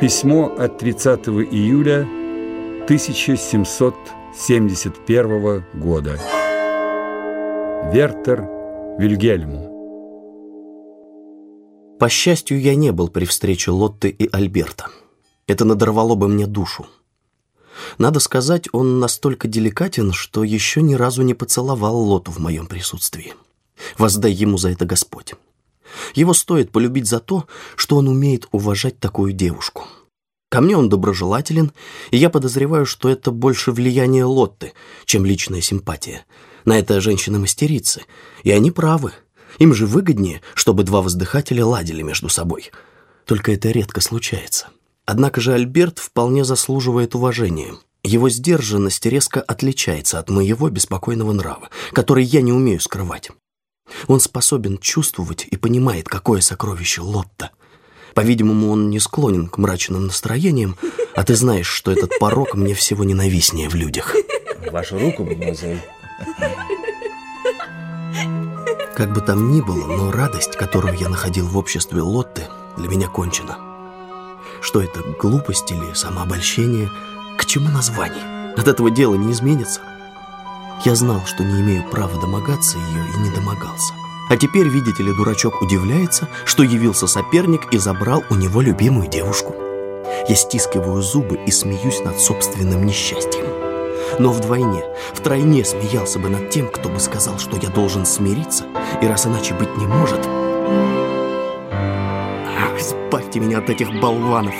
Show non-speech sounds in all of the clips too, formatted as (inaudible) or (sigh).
Письмо от 30 июля 1771 года. Вертер Вильгельму. По счастью, я не был при встрече Лотты и Альберта. Это надорвало бы мне душу. Надо сказать, он настолько деликатен, что еще ни разу не поцеловал Лоту в моем присутствии. Воздай ему за это Господь. Его стоит полюбить за то, что он умеет уважать такую девушку. Ко мне он доброжелателен, и я подозреваю, что это больше влияние Лотты, чем личная симпатия. На это женщины мастерицы, и они правы. Им же выгоднее, чтобы два воздыхателя ладили между собой. Только это редко случается. Однако же Альберт вполне заслуживает уважения. Его сдержанность резко отличается от моего беспокойного нрава, который я не умею скрывать. Он способен чувствовать и понимает, какое сокровище Лотта. По-видимому, он не склонен к мрачным настроениям, а ты знаешь, что этот порог мне всего ненавистнее в людях. Вашу руку, мадемуазель. Как бы там ни было, но радость, которую я находил в обществе Лотты, для меня кончена. Что это, глупость или самообольщение? К чему название? От этого дела не изменится. Я знал, что не имею права домогаться ее и не домогался. А теперь, видите ли, дурачок удивляется, что явился соперник и забрал у него любимую девушку. Я стискиваю зубы и смеюсь над собственным несчастьем. Но вдвойне, втройне смеялся бы над тем, кто бы сказал, что я должен смириться, и раз иначе быть не может... Ах, избавьте меня от этих болванов!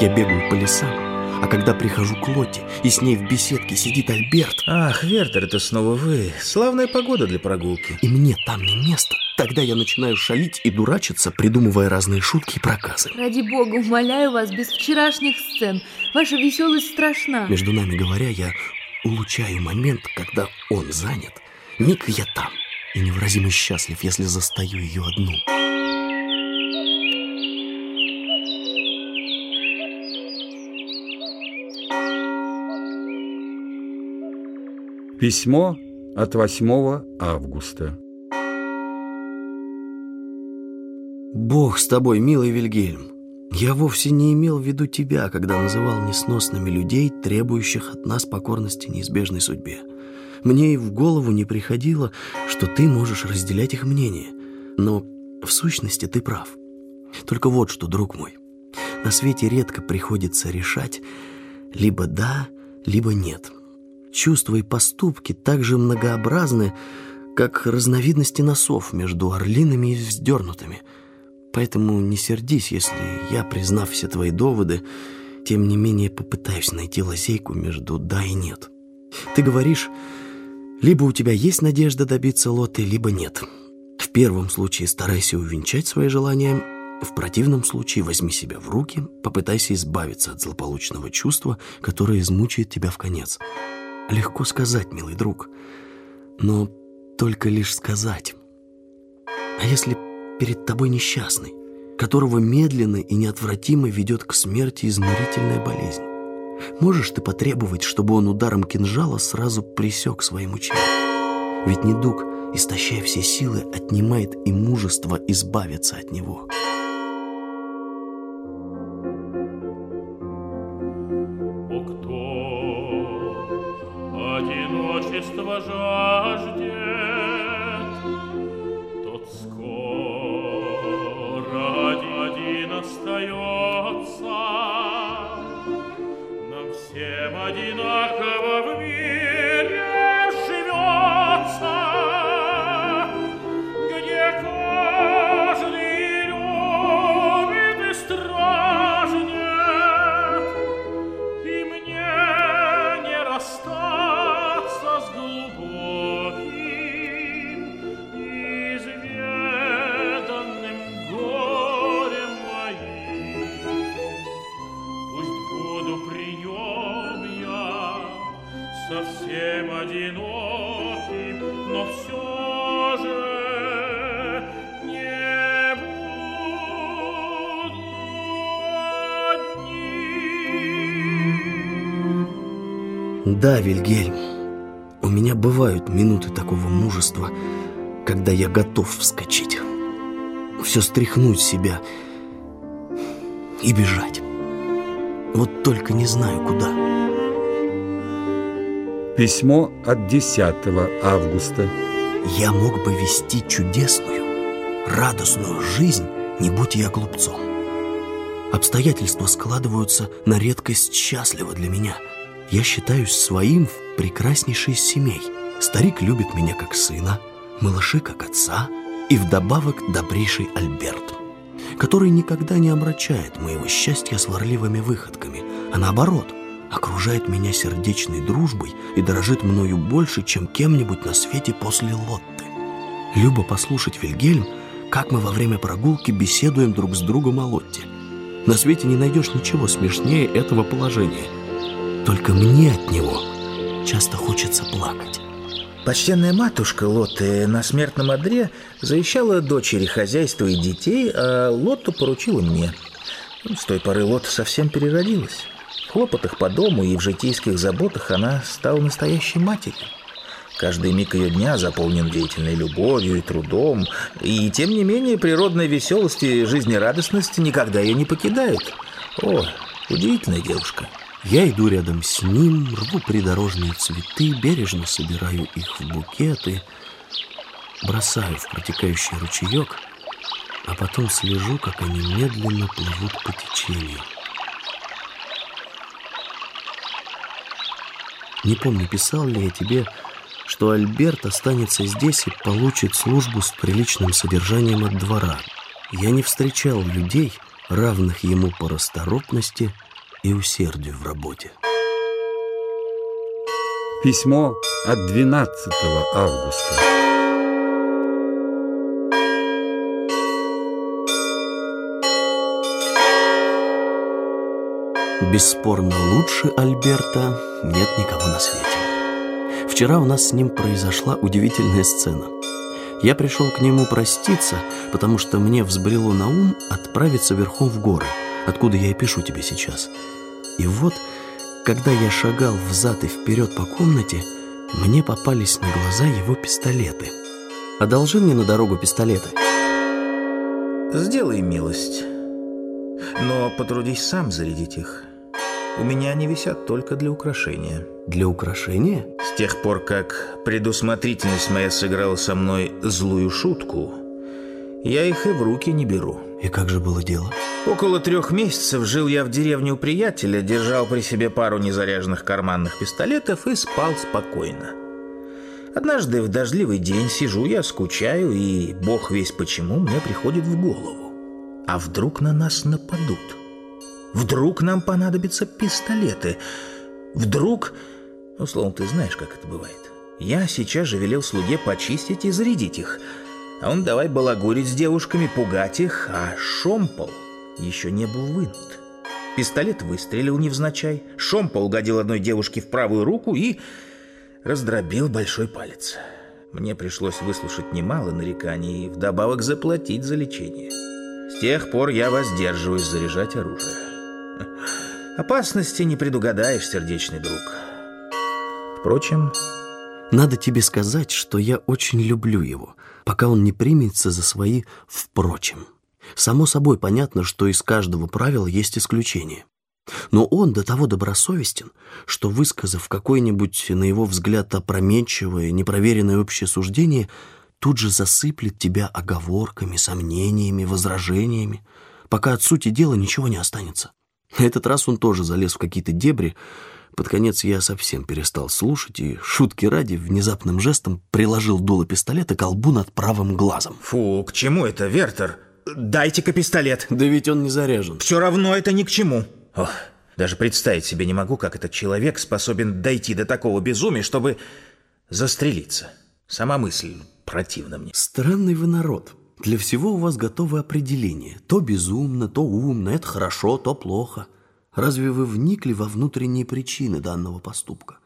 Я бегаю по лесам, а когда прихожу к Лоте, и с ней в беседке сидит Альберт... Ах, Вертер, это снова вы. Славная погода для прогулки. И мне там не место. Тогда я начинаю шалить и дурачиться, придумывая разные шутки и проказы. Ради бога, умоляю вас, без вчерашних сцен. Ваша веселость страшна. Между нами говоря, я улучшаю момент, когда он занят. Миг я там. И невыразимо счастлив, если застаю ее одну. Письмо от 8 августа. Бог с тобой, милый Вильгельм. Я вовсе не имел в виду тебя, когда называл несносными людей, требующих от нас покорности неизбежной судьбе. Мне и в голову не приходило, что ты можешь разделять их мнение. Но в сущности ты прав. Только вот что, друг мой, на свете редко приходится решать либо да, либо нет – Чувства и поступки так же многообразны, как разновидности носов между орлиными и вздернутыми. Поэтому не сердись, если я, признав все твои доводы, тем не менее попытаюсь найти лазейку между «да» и «нет». Ты говоришь, либо у тебя есть надежда добиться лоты, либо нет. В первом случае старайся увенчать свои желания, в противном случае возьми себя в руки, попытайся избавиться от злополучного чувства, которое измучает тебя в конец. Легко сказать, милый друг, но только лишь сказать. А если перед тобой несчастный, которого медленно и неотвратимо ведет к смерти изнурительная болезнь? Можешь ты потребовать, чтобы он ударом кинжала сразу пресек свои мучения? Ведь недуг, истощая все силы, отнимает и мужество избавиться от него». Одиночество жаждет, тот скоро один остается. Нам всем одинаково совсем одиноким, но все же. Да, Вильгельм, у меня бывают минуты такого мужества, когда я готов вскочить, все стряхнуть себя и бежать. Вот только не знаю, куда. Письмо от 10 августа. Я мог бы вести чудесную, радостную жизнь, не будь я глупцом. Обстоятельства складываются на редкость счастливо для меня. Я считаюсь своим в прекраснейшей из семей. Старик любит меня как сына, малыши как отца и вдобавок добрейший Альберт, который никогда не омрачает моего счастья сварливыми выходками, а наоборот, окружает меня сердечной дружбой и дорожит мною больше, чем кем-нибудь на свете после Лотты. Любо послушать Вильгельм, как мы во время прогулки беседуем друг с другом о Лотте – на свете не найдешь ничего смешнее этого положения. Только мне от него часто хочется плакать. Почтенная матушка Лотты на смертном одре завещала дочери хозяйство и детей, а Лотту поручила мне. С той поры Лотта совсем переродилась. В хлопотах по дому и в житейских заботах она стала настоящей матерью. Каждый миг ее дня заполнен деятельной любовью и трудом, и тем не менее природная веселость и жизнерадостность никогда ее не покидают. О, удивительная девушка. Я иду рядом с ним, рву придорожные цветы, бережно собираю их в букеты, бросаю в протекающий ручеек, а потом слежу, как они медленно плывут по течению. Не помню, писал ли я тебе что Альберт останется здесь и получит службу с приличным содержанием от двора. Я не встречал людей, равных ему по расторопности и усердию в работе. Письмо от 12 августа. Бесспорно, лучше Альберта нет никого на свете. Вчера у нас с ним произошла удивительная сцена. Я пришел к нему проститься, потому что мне взбрело на ум отправиться верхом в горы, откуда я и пишу тебе сейчас. И вот, когда я шагал взад и вперед по комнате, мне попались на глаза его пистолеты. Одолжи мне на дорогу пистолеты. Сделай милость, но потрудись сам зарядить их. У меня они висят только для украшения. Для украшения? С тех пор, как предусмотрительность моя сыграла со мной злую шутку, я их и в руки не беру. И как же было дело? Около трех месяцев жил я в деревне у приятеля, держал при себе пару незаряженных карманных пистолетов и спал спокойно. Однажды в дождливый день сижу я, скучаю, и бог весь почему мне приходит в голову. А вдруг на нас нападут? Вдруг нам понадобятся пистолеты. Вдруг... Ну, словом, ты знаешь, как это бывает. Я сейчас же велел слуге почистить и зарядить их. А он давай балагурить с девушками, пугать их, а шомпол еще не был вынут. Пистолет выстрелил невзначай, шомпол угодил одной девушке в правую руку и раздробил большой палец. Мне пришлось выслушать немало нареканий и вдобавок заплатить за лечение. С тех пор я воздерживаюсь заряжать оружие. Опасности не предугадаешь, сердечный друг. Впрочем... Надо тебе сказать, что я очень люблю его, пока он не примется за свои «впрочем». Само собой понятно, что из каждого правила есть исключение. Но он до того добросовестен, что, высказав какое-нибудь, на его взгляд, опрометчивое, непроверенное общее суждение, тут же засыплет тебя оговорками, сомнениями, возражениями, пока от сути дела ничего не останется. На этот раз он тоже залез в какие-то дебри. Под конец я совсем перестал слушать и, шутки ради, внезапным жестом приложил дуло пистолета к колбу над правым глазом. Фу, к чему это, Вертер? Дайте-ка пистолет. Да ведь он не заряжен. Все равно это ни к чему. Ох, даже представить себе не могу, как этот человек способен дойти до такого безумия, чтобы застрелиться. Сама мысль противна мне. Странный вы народ. Для всего у вас готовы определения. То безумно, то умно, это хорошо, то плохо. Разве вы вникли во внутренние причины данного поступка?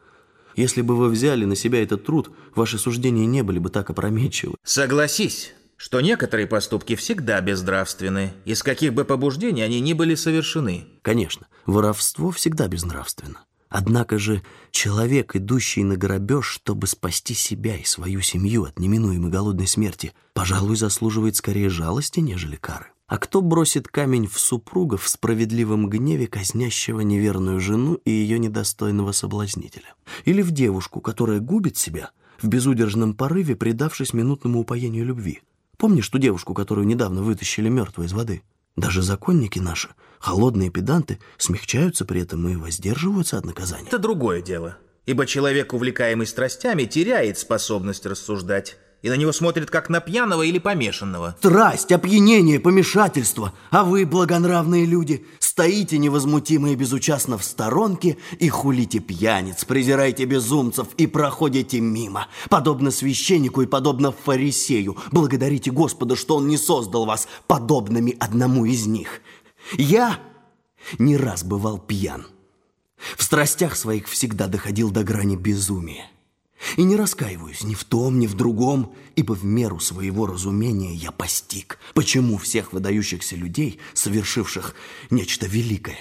Если бы вы взяли на себя этот труд, ваши суждения не были бы так опрометчивы. Согласись, что некоторые поступки всегда безнравственны, из каких бы побуждений они ни были совершены. Конечно, воровство всегда безнравственно. Однако же человек, идущий на грабеж, чтобы спасти себя и свою семью от неминуемой голодной смерти, пожалуй, заслуживает скорее жалости, нежели кары. А кто бросит камень в супруга в справедливом гневе казнящего неверную жену и ее недостойного соблазнителя? Или в девушку, которая губит себя в безудержном порыве, предавшись минутному упоению любви? Помнишь ту девушку, которую недавно вытащили мертвой из воды? Даже законники наши, холодные педанты, смягчаются при этом и воздерживаются от наказания. Это другое дело. Ибо человек, увлекаемый страстями, теряет способность рассуждать. И на него смотрят как на пьяного или помешанного. Страсть, опьянение, помешательство. А вы, благонравные люди, стоите невозмутимо и безучастно в сторонке и хулите пьяниц, презираете безумцев и проходите мимо. Подобно священнику и подобно фарисею. Благодарите Господа, что Он не создал вас подобными одному из них. Я не раз бывал пьян. В страстях своих всегда доходил до грани безумия. И не раскаиваюсь ни в том, ни в другом, ибо в меру своего разумения я постиг, почему всех выдающихся людей, совершивших нечто великое,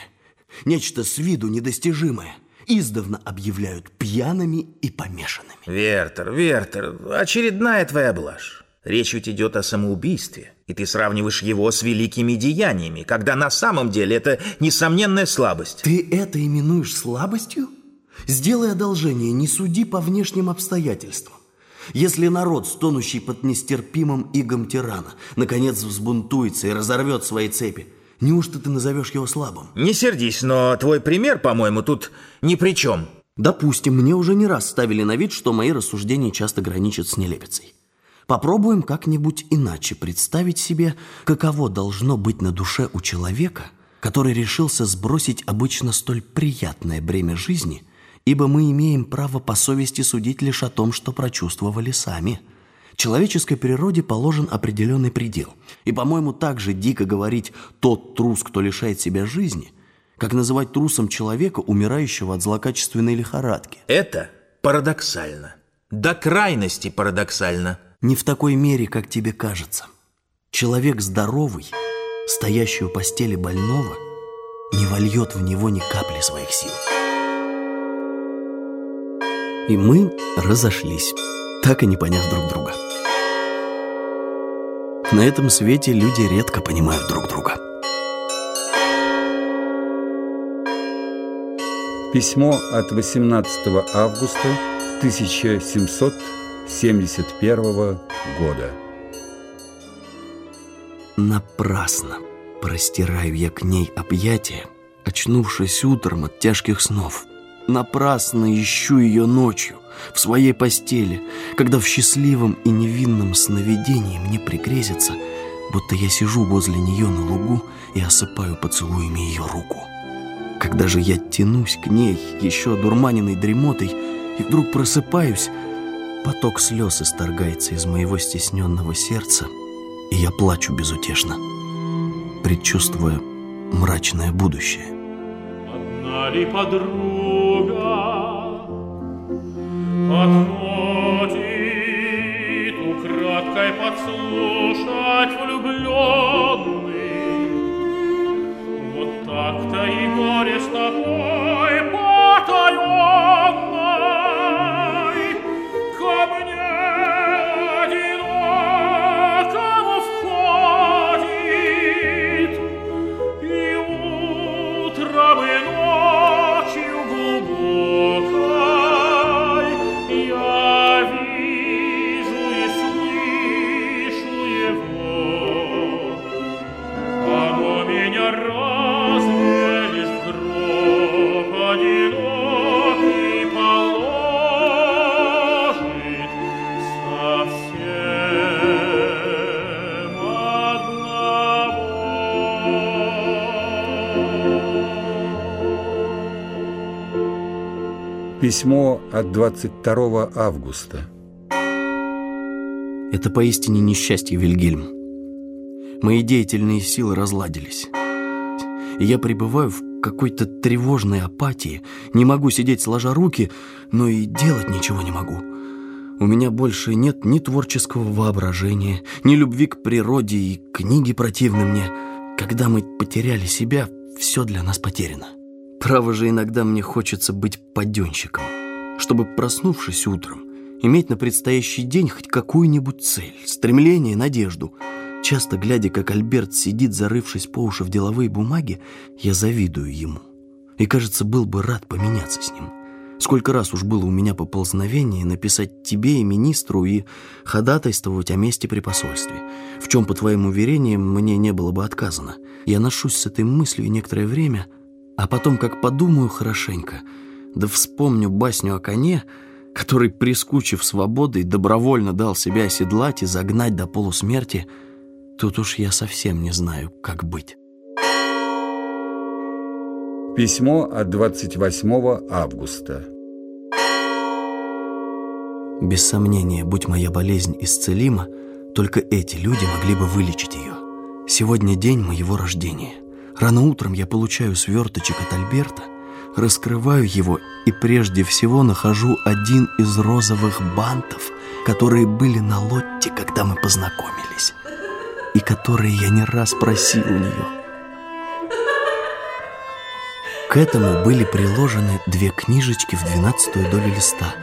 нечто с виду недостижимое, издавна объявляют пьяными и помешанными. Вертер, Вертер, очередная твоя блажь. Речь ведь идет о самоубийстве, и ты сравниваешь его с великими деяниями, когда на самом деле это несомненная слабость. Ты это именуешь слабостью? Сделай одолжение, не суди по внешним обстоятельствам. Если народ, стонущий под нестерпимым игом тирана, наконец взбунтуется и разорвет свои цепи, неужто ты назовешь его слабым? Не сердись, но твой пример, по-моему, тут ни при чем. Допустим, мне уже не раз ставили на вид, что мои рассуждения часто граничат с нелепицей. Попробуем как-нибудь иначе представить себе, каково должно быть на душе у человека, который решился сбросить обычно столь приятное бремя жизни – ибо мы имеем право по совести судить лишь о том, что прочувствовали сами. Человеческой природе положен определенный предел. И, по-моему, так же дико говорить «тот трус, кто лишает себя жизни», как называть трусом человека, умирающего от злокачественной лихорадки. Это парадоксально. До крайности парадоксально. Не в такой мере, как тебе кажется. Человек здоровый, стоящий у постели больного, не вольет в него ни капли своих сил. И мы разошлись, так и не поняв друг друга. На этом свете люди редко понимают друг друга. Письмо от 18 августа 1771 года. Напрасно простираю я к ней объятия, очнувшись утром от тяжких снов – Напрасно ищу ее ночью, в своей постели, когда в счастливом и невинном сновидении мне пригрезится, будто я сижу возле нее на лугу и осыпаю поцелуями ее руку. Когда же я тянусь к ней, еще одурманенной дремотой, и вдруг просыпаюсь, поток слез исторгается из моего стесненного сердца, и я плачу безутешно, предчувствуя мрачное будущее. Одна ли подруга fuga. Ad Письмо от 22 августа. Это поистине несчастье, Вильгельм. Мои деятельные силы разладились. И я пребываю в какой-то тревожной апатии. Не могу сидеть сложа руки, но и делать ничего не могу. У меня больше нет ни творческого воображения, ни любви к природе, и книги противны мне. Когда мы потеряли себя, все для нас потеряно. Право же, иногда мне хочется быть паденщиком, чтобы, проснувшись утром, иметь на предстоящий день хоть какую-нибудь цель, стремление, надежду. Часто глядя, как Альберт сидит, зарывшись по уши в деловые бумаги, я завидую ему. И, кажется, был бы рад поменяться с ним. Сколько раз уж было у меня поползновение написать тебе и министру и ходатайствовать о месте при посольстве, в чем, по твоим уверениям, мне не было бы отказано. Я ношусь с этой мыслью некоторое время, а потом, как подумаю хорошенько, да вспомню басню о коне, который, прискучив свободой, добровольно дал себя оседлать и загнать до полусмерти, тут уж я совсем не знаю, как быть. Письмо от 28 августа. Без сомнения, будь моя болезнь исцелима, только эти люди могли бы вылечить ее. Сегодня день моего рождения. Рано утром я получаю сверточек от Альберта, раскрываю его и прежде всего нахожу один из розовых бантов, которые были на лотте, когда мы познакомились, и которые я не раз просил у нее. К этому были приложены две книжечки в двенадцатую долю листа.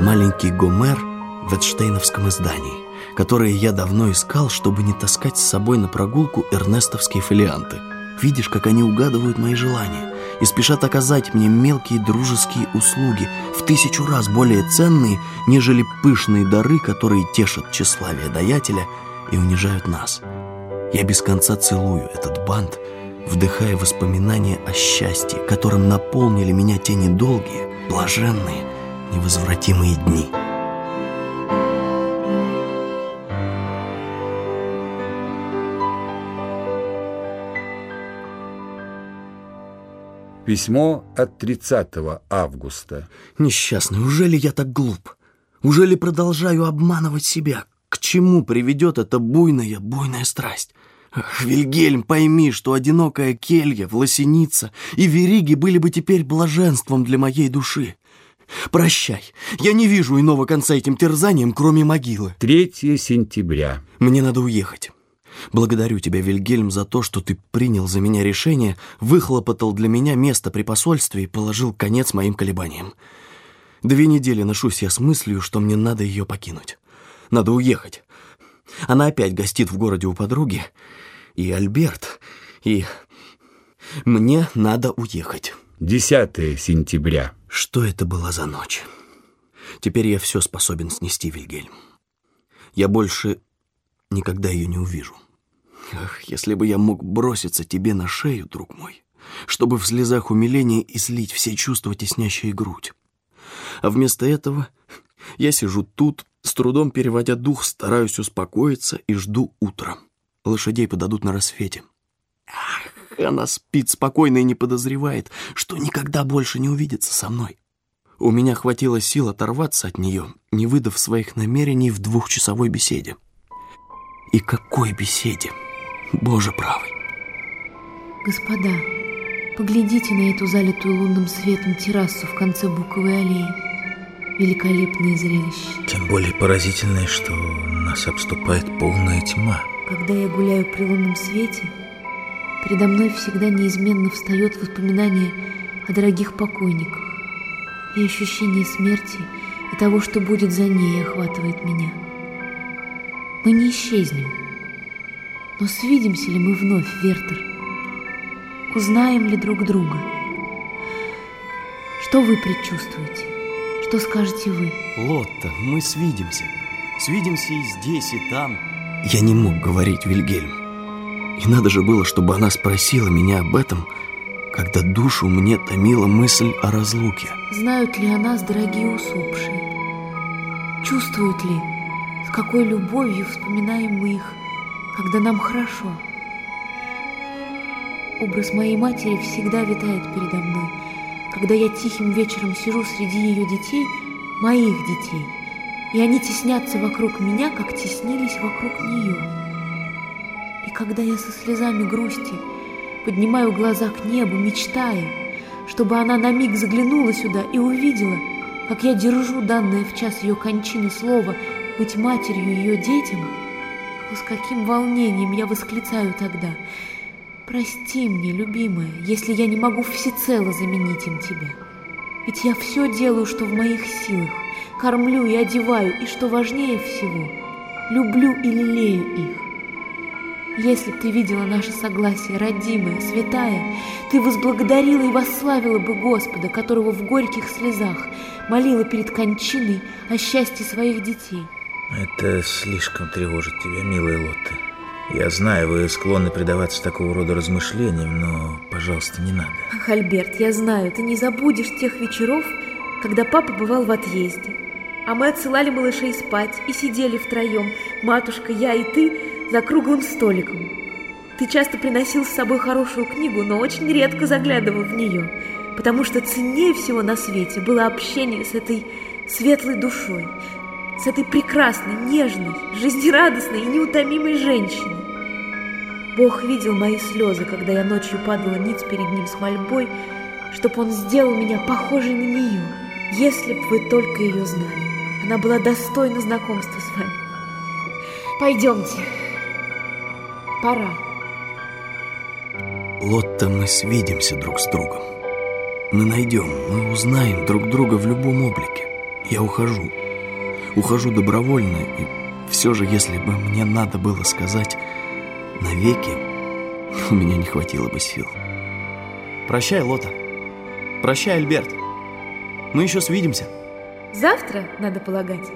Маленький Гомер в Эдштейновском издании, которые я давно искал, чтобы не таскать с собой на прогулку эрнестовские фолианты. Видишь, как они угадывают мои желания и спешат оказать мне мелкие дружеские услуги, в тысячу раз более ценные, нежели пышные дары, которые тешат тщеславие даятеля и унижают нас. Я без конца целую этот бант, вдыхая воспоминания о счастье, которым наполнили меня те недолгие, блаженные, невозвратимые дни. Письмо от 30 августа. Несчастный, ужели я так глуп? Ужели продолжаю обманывать себя? К чему приведет эта буйная, буйная страсть? Ах, Вильгельм, пойми, что одинокая келья, власеница и вериги были бы теперь блаженством для моей души. Прощай, я не вижу иного конца этим терзанием, кроме могилы. 3 сентября. Мне надо уехать. Благодарю тебя, Вильгельм, за то, что ты принял за меня решение, выхлопотал для меня место при посольстве и положил конец моим колебаниям. Две недели ношусь я с мыслью, что мне надо ее покинуть. Надо уехать. Она опять гостит в городе у подруги, и Альберт, и... Мне надо уехать. 10 сентября. Что это была за ночь? Теперь я все способен снести, Вильгельм. Я больше никогда ее не увижу. Ах, если бы я мог броситься тебе на шею, друг мой, чтобы в слезах умиления излить все чувства, теснящие грудь. А вместо этого я сижу тут, с трудом переводя дух, стараюсь успокоиться и жду утра. Лошадей подадут на рассвете. Ах, она спит спокойно и не подозревает, что никогда больше не увидится со мной. У меня хватило сил оторваться от нее, не выдав своих намерений в двухчасовой беседе. И какой беседе! Боже правый! Господа, поглядите на эту залитую лунным светом террасу в конце Буковой аллеи. Великолепное зрелище. Тем более поразительное, что нас обступает полная тьма. Когда я гуляю при лунном свете, передо мной всегда неизменно встает воспоминание о дорогих покойниках. И ощущение смерти и того, что будет за ней, охватывает меня. Мы не исчезнем. Но свидимся ли мы вновь, Вертер? Узнаем ли друг друга? Что вы предчувствуете? Что скажете вы? Лотта, мы свидимся. Свидимся и здесь, и там. Я не мог говорить, Вильгельм. И надо же было, чтобы она спросила меня об этом, когда душу мне томила мысль о разлуке. Знают ли о нас дорогие усопшие? Чувствуют ли, с какой любовью вспоминаем мы их, когда нам хорошо? Образ моей матери всегда витает передо мной – когда я тихим вечером сижу среди ее детей, моих детей, и они теснятся вокруг меня, как теснились вокруг нее. И когда я со слезами грусти поднимаю глаза к небу, мечтая, чтобы она на миг заглянула сюда и увидела, как я держу данное в час ее кончины слово быть матерью ее детям, то с каким волнением я восклицаю тогда — Прости мне, любимая, если я не могу всецело заменить им тебя. Ведь я все делаю, что в моих силах, кормлю и одеваю, и, что важнее всего, люблю и лелею их. Если б ты видела наше согласие, родимое, святая, ты возблагодарила и восславила бы Господа, которого в горьких слезах молила перед кончиной о счастье своих детей. Это слишком тревожит тебя, милая Лотта. Я знаю, вы склонны предаваться такого рода размышлениям, но, пожалуйста, не надо. Ах, Альберт, я знаю, ты не забудешь тех вечеров, когда папа бывал в отъезде. А мы отсылали малышей спать и сидели втроем, матушка, я и ты, за круглым столиком. Ты часто приносил с собой хорошую книгу, но очень редко заглядывал в нее, потому что ценнее всего на свете было общение с этой светлой душой, с этой прекрасной, нежной, жизнерадостной и неутомимой женщиной. Бог видел мои слезы, когда я ночью падала ниц перед ним с мольбой, чтобы он сделал меня похожей на нее, если б вы только ее знали. Она была достойна знакомства с вами. Пойдемте. Пора. Лотта, мы свидимся друг с другом. Мы найдем, мы узнаем друг друга в любом облике. Я ухожу. Ухожу добровольно, и все же, если бы мне надо было сказать навеки, (laughs) у меня не хватило бы сил. Прощай, Лота. Прощай, Альберт. Мы еще свидимся. Завтра, надо полагать.